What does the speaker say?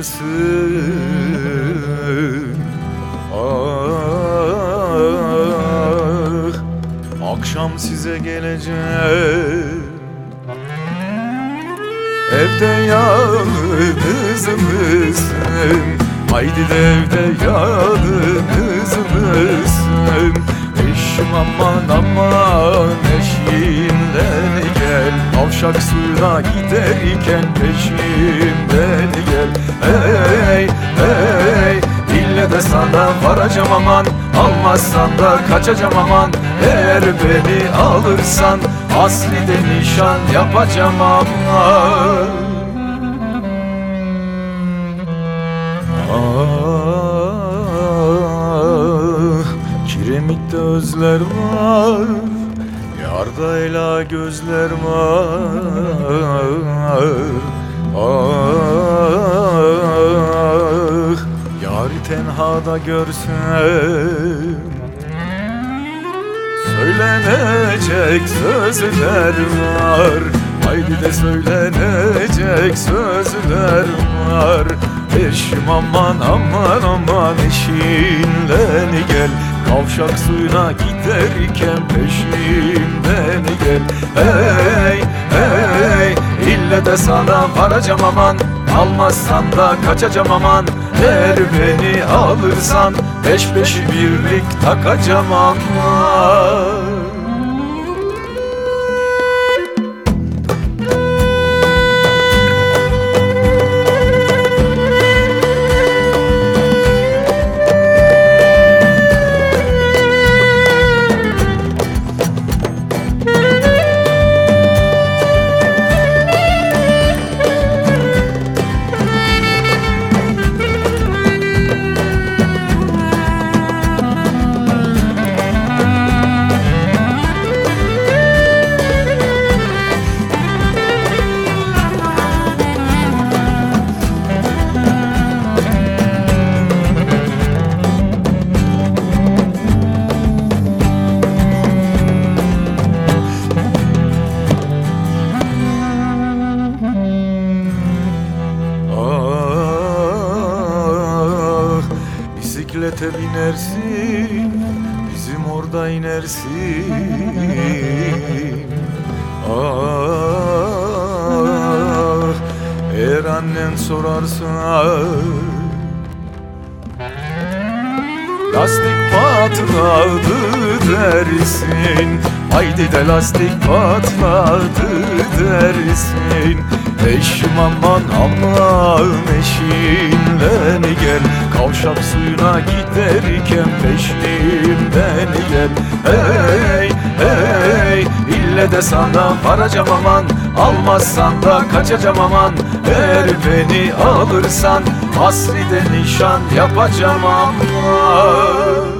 mısın? Ah, akşam size geleceğim Evde yalnız mısın? Haydi de evde yalnız mısın? Eşim aman aman Avşak suyuna giderken peşimden gel. Hey hey ille de sana varacağım aman. Almazsan da kaçacağım aman. Eğer beni alırsan Asli de nişan yapacağım aman. Ah, kiremitte özler var Yarda ela gözler var. Ah, yari tenhada görsem Söylenecek sözler var. Haydi de söylenecek sözler var. Eşim aman aman aman eşinden gel Kavşak suyuna giderken peşimden gel. Hey hey ille de sana varacağım aman. Almazsan da kaçacağım aman. Eğer beni alırsan Beş beşi birlik takacağım aman bisiklete binersin, bizim orada inersin. Ah, eğer annen sorarsa Lastik patladı dersin. Haydi de lastik patladı dersin. Eşim aman aman eşinden gel. Kavşak suyuna giderken peşimden gel. Hey hey ille de sana varacağım aman. Almazsan da kaçacağım aman. Eğer beni alırsan Asli de nişan yapacağım aman